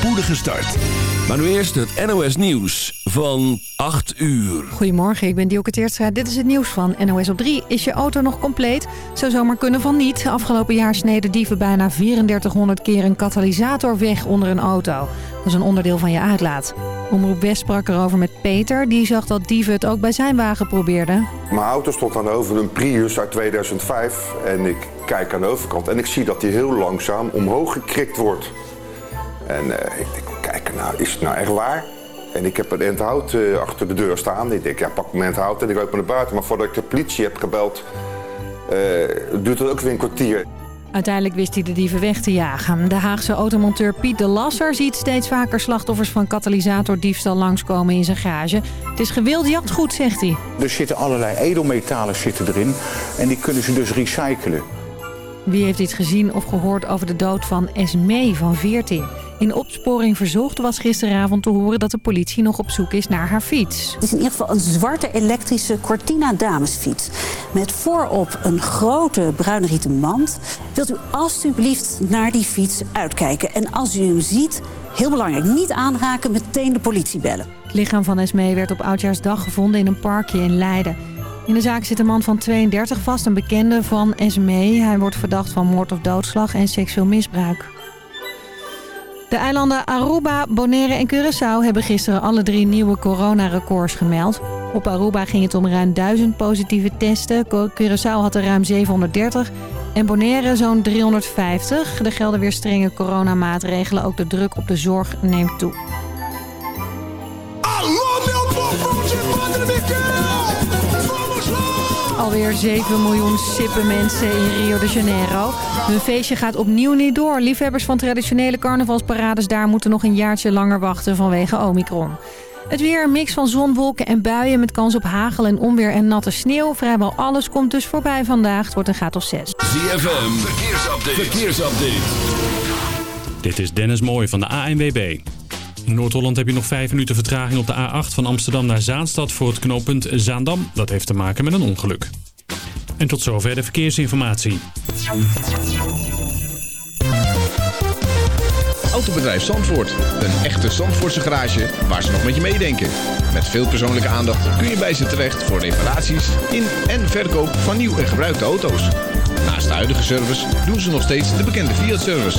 spoedige start. Maar nu eerst het NOS Nieuws van 8 uur. Goedemorgen, ik ben Dielke Teertstra. Dit is het nieuws van NOS op 3. Is je auto nog compleet? Zou zomaar kunnen van niet. Afgelopen jaar sneden dieven bijna 3400 keer een katalysator weg onder een auto. Dat is een onderdeel van je uitlaat. Omroep West sprak erover met Peter. Die zag dat dieven het ook bij zijn wagen probeerden. Mijn auto stond aan de over een Prius uit 2005. En ik kijk aan de overkant en ik zie dat die heel langzaam omhoog gekrikt wordt. En eh, ik denk, kijk, nou, is het nou echt waar? En ik heb een endhout uh, achter de deur staan. Ik denk, ja, pak mijn endhout en ik loop naar buiten. Maar voordat ik de politie heb gebeld, uh, duurt het ook weer een kwartier. Uiteindelijk wist hij de dieven weg te jagen. De Haagse automonteur Piet de Lasser ziet steeds vaker slachtoffers van katalysatordiefstal langskomen in zijn garage. Het is gewild jachtgoed, zegt hij. Er zitten allerlei edelmetalen zitten erin en die kunnen ze dus recyclen. Wie heeft iets gezien of gehoord over de dood van Esmee van 14? In opsporing verzocht was gisteravond te horen dat de politie nog op zoek is naar haar fiets. Het is in ieder geval een zwarte elektrische Cortina damesfiets. Met voorop een grote bruine rieten mand. Wilt u alstublieft naar die fiets uitkijken. En als u hem ziet, heel belangrijk, niet aanraken, meteen de politie bellen. Het lichaam van Esmee werd op Oudjaarsdag gevonden in een parkje in Leiden. In de zaak zit een man van 32 vast, een bekende van Esmee. Hij wordt verdacht van moord of doodslag en seksueel misbruik. De eilanden Aruba, Bonaire en Curaçao hebben gisteren alle drie nieuwe coronarecords gemeld. Op Aruba ging het om ruim 1000 positieve testen. Curaçao had er ruim 730 en Bonaire zo'n 350. Er gelden weer strenge coronamaatregelen. Ook de druk op de zorg neemt toe. Alweer 7 miljoen sippe mensen in Rio de Janeiro. Hun feestje gaat opnieuw niet door. Liefhebbers van traditionele carnavalsparades daar moeten nog een jaartje langer wachten vanwege Omicron. Het weer een mix van zon, wolken en buien met kans op hagel en onweer en natte sneeuw. Vrijwel alles komt dus voorbij vandaag. Het wordt een graad of 6. ZFM, verkeersupdate. verkeersupdate. Dit is Dennis Mooij van de ANWB. In Noord-Holland heb je nog 5 minuten vertraging op de A8 van Amsterdam naar Zaanstad voor het knooppunt Zaandam. Dat heeft te maken met een ongeluk. En tot zover de verkeersinformatie. Autobedrijf Zandvoort. Een echte Zandvoortse garage waar ze nog met je meedenken. Met veel persoonlijke aandacht kun je bij ze terecht voor reparaties in en verkoop van nieuw en gebruikte auto's. Naast de huidige service doen ze nog steeds de bekende Fiat-service.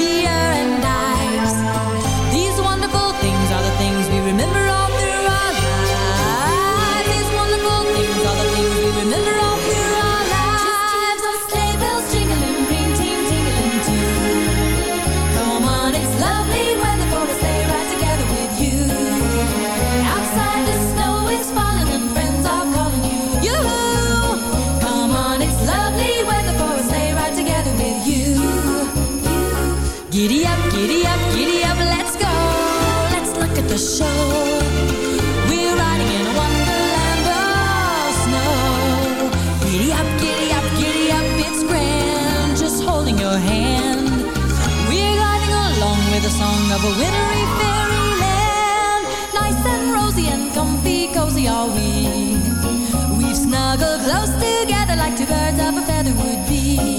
two birds of a feather would be.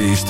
is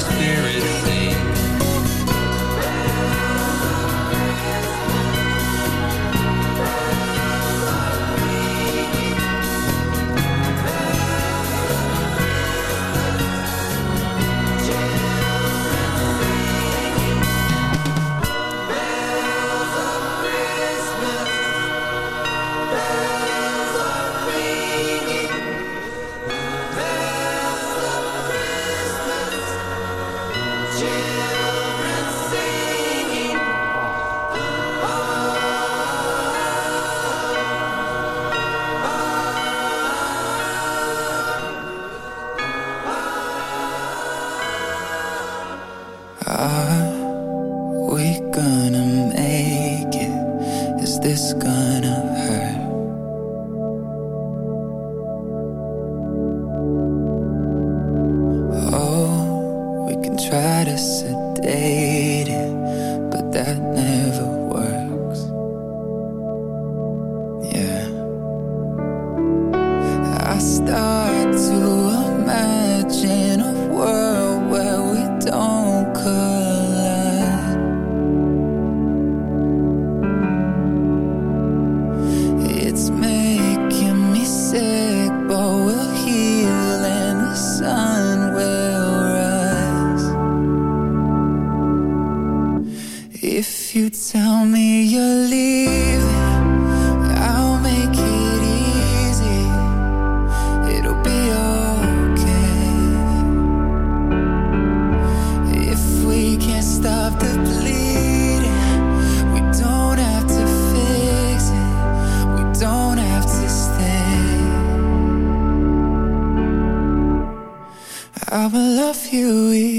Spirit. Love you either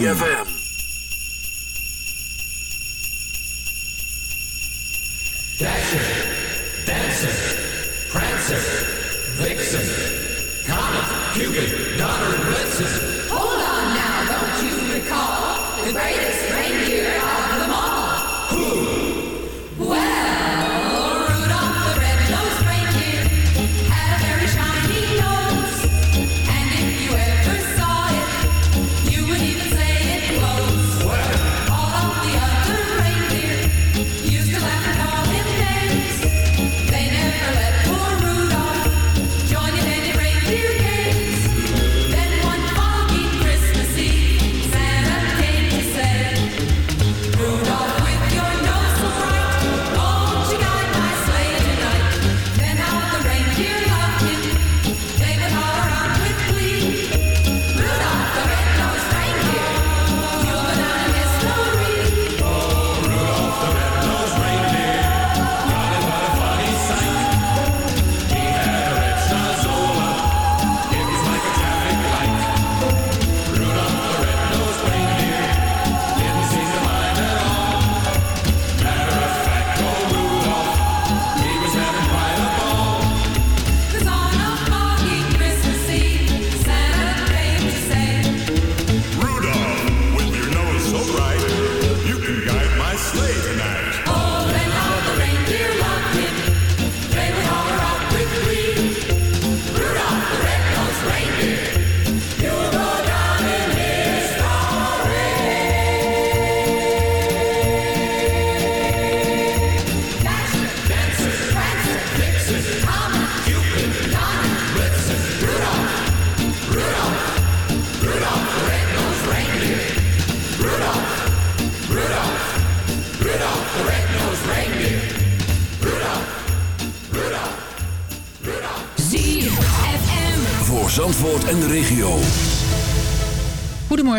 ZFM.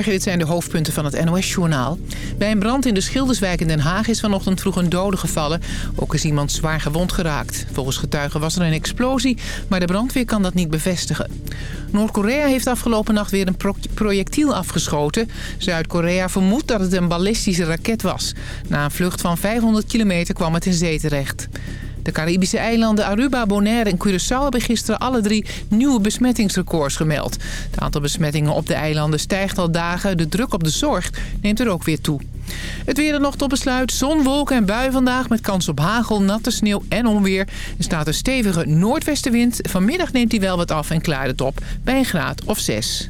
Goedemorgen, dit zijn de hoofdpunten van het NOS-journaal. Bij een brand in de Schilderswijk in Den Haag is vanochtend vroeg een dode gevallen. Ook is iemand zwaar gewond geraakt. Volgens getuigen was er een explosie, maar de brandweer kan dat niet bevestigen. Noord-Korea heeft afgelopen nacht weer een pro- projectiel afgeschoten. Zuid-Korea vermoedt dat het een ballistische raket was. Na een vlucht van 500 kilometer kwam het in zee terecht. De Caribische eilanden Aruba, Bonaire en Curaçao hebben gisteren alle drie nieuwe besmettingsrecords gemeld. Het aantal besmettingen op de eilanden stijgt al dagen. De druk op de zorg neemt er ook weer toe. Het weer er nog tot besluit. Zon, wolken en bui vandaag met kans op hagel, natte sneeuw en onweer. Er staat een stevige noordwestenwind. Vanmiddag neemt hij wel wat af en klaart het op bij een graad of zes.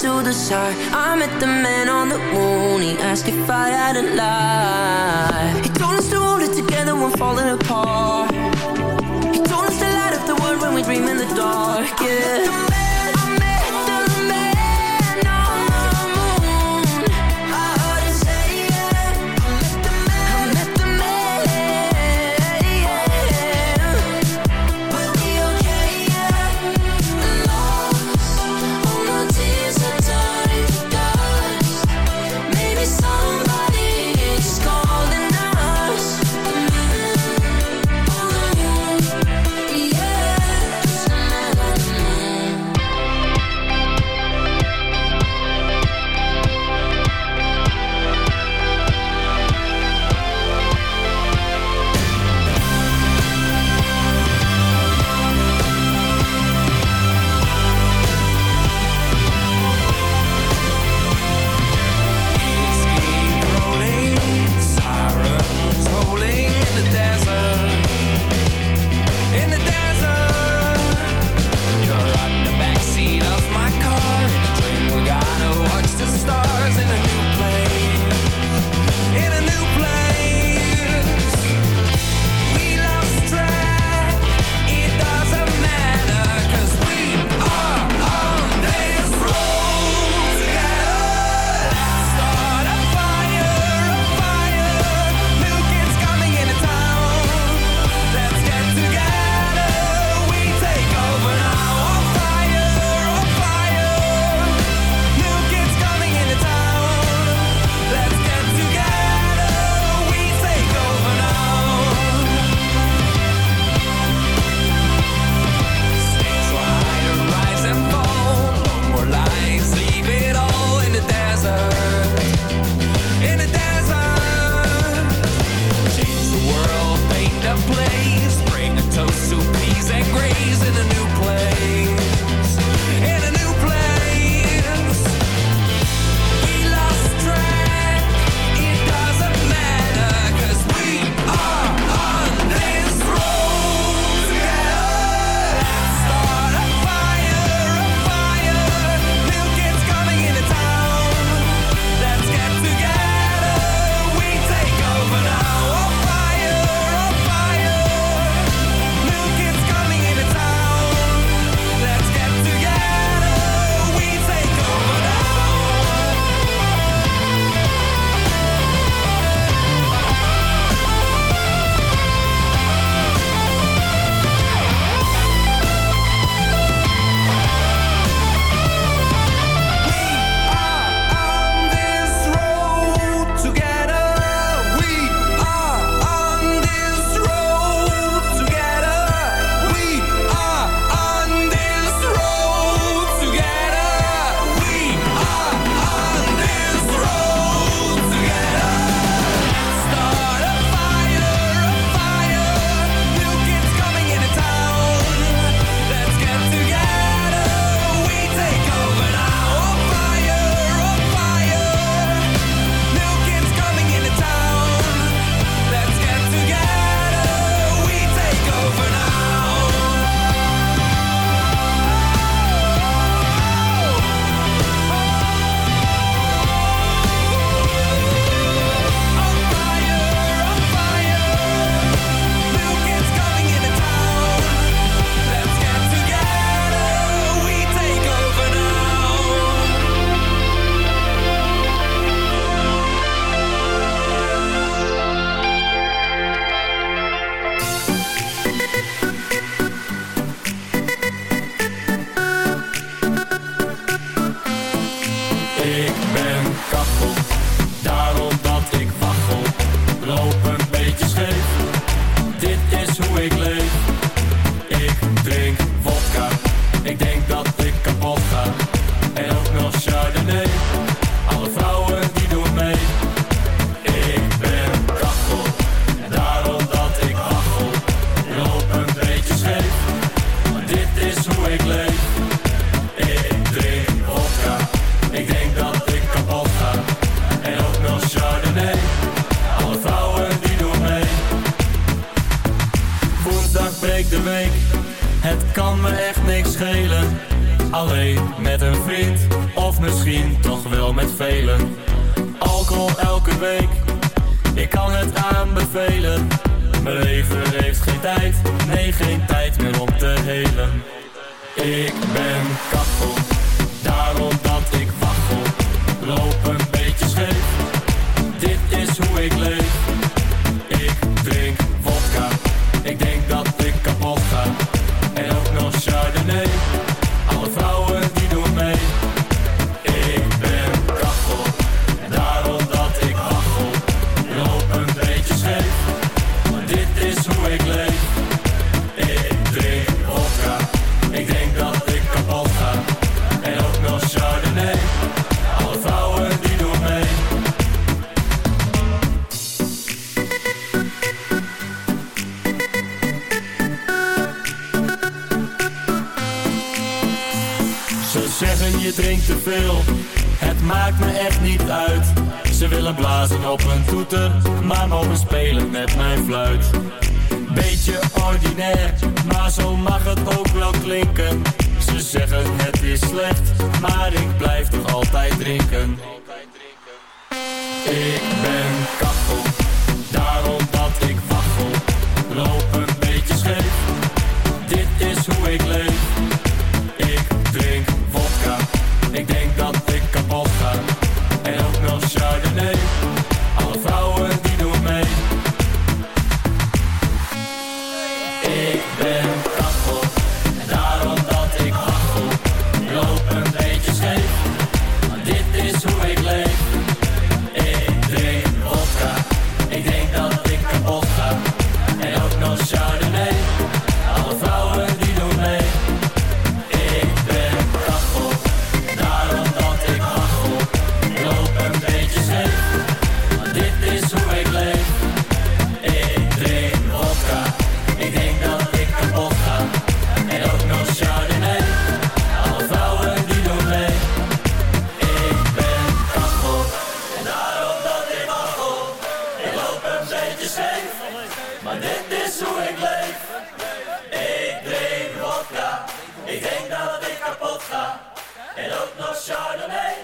To the side. I met the man on the moon. He asked if I had a lie. He told us to hold it together when falling apart. loop een beetje scheef, maar dit is hoe ik leef. Ik drink vodka, ik denk dat ik kapot ga, en ook nog Chardonnay.